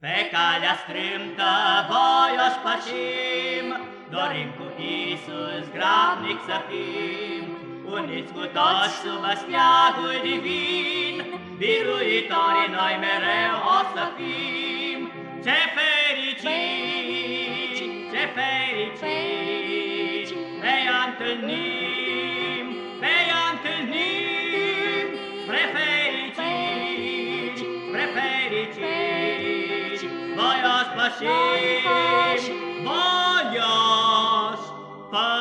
Pe calea strâmtă voioși pășim, Dorim cu Iisus grabnic să fim, Uniți cu toți sub steagul divin, Biruitorii noi mereu o să fim. Ce fericit, ce fericit, Ne-a întâlnim, ne-a întâlnim, Spre fericit, spre fericit, Voios pășim, voios pășim.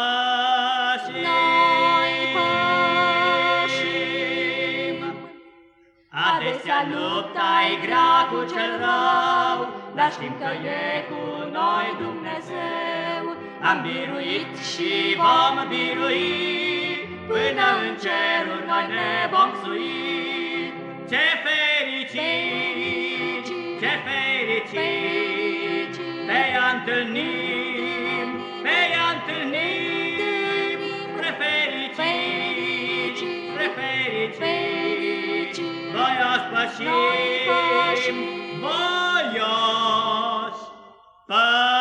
Adesea lupta-i grea cu cel rău, Dar știm că e cu noi Dumnezeu. Am biruit și vom birui, Până în ceruri noi ne vom sui. Ce fericit, ce fericit, Te-a întâlnim, te-a întâlnim, Spre fericit, spre fericit, Voios pășim, voios pășim.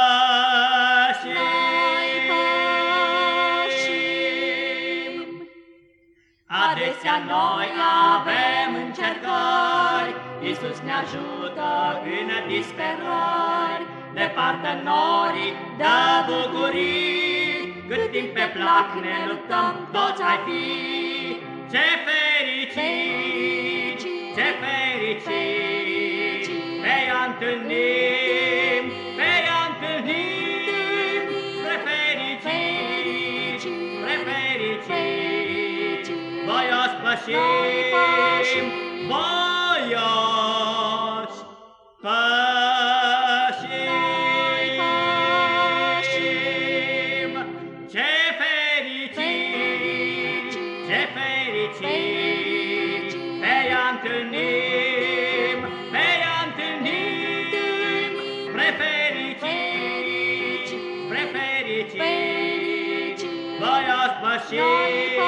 Adesea noi avem încercări, Iisus ne ajută în disperări, Departe norii dă bucurii, Cât timp pe plac ne luptăm, toți ai fi. Ce fericit, ce fericit, Te-a întâlnim, te-a întâlnim, Spre fericit, spre fericit, Voios pășim, voios ce fericit, Te-a întâlnim, te-a întâlnim, Spre fericit, spre fericit, Voios pășim, voios